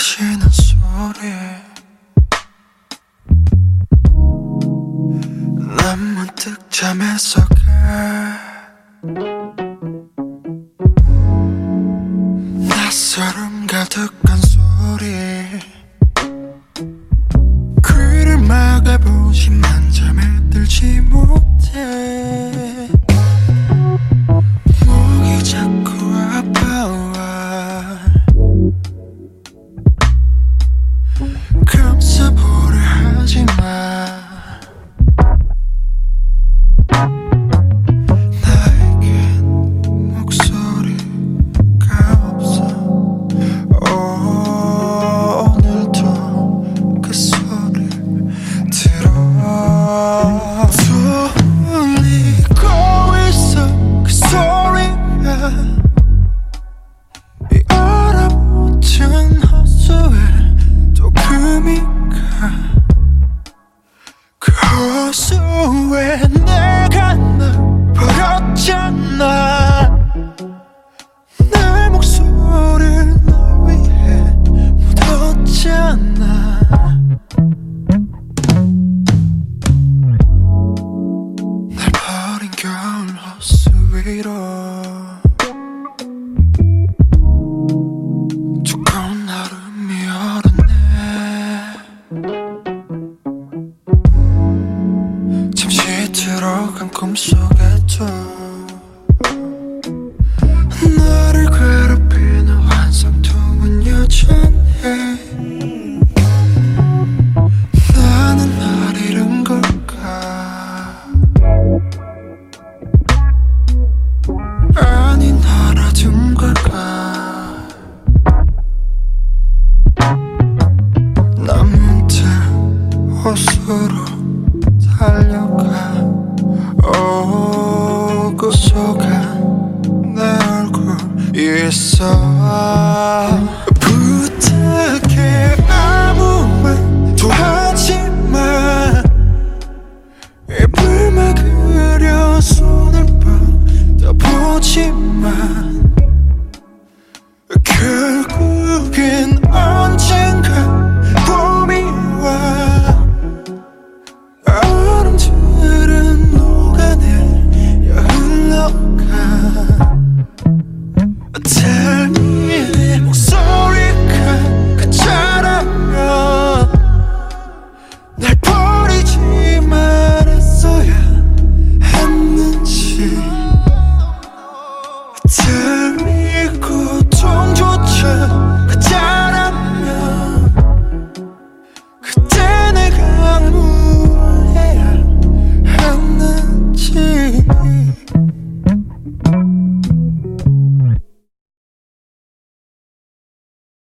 마시는 소리 난 문득 잠에서 가 낯설음 가득 호수에 내가 널 버렸잖아. 내 목소리를 널 위해 묻었잖아. 날 버린 겨울 호수 위로 들어간 꿈속에도 나를 괴롭히는 환상통은 여전해 나는 날 잃은 걸까? 아니 날아둔 걸까? 난 문득 호수로 달려 위해서 부탁해. 아무 말도 하지 마 입을 막으려 손을 뻗어보지 마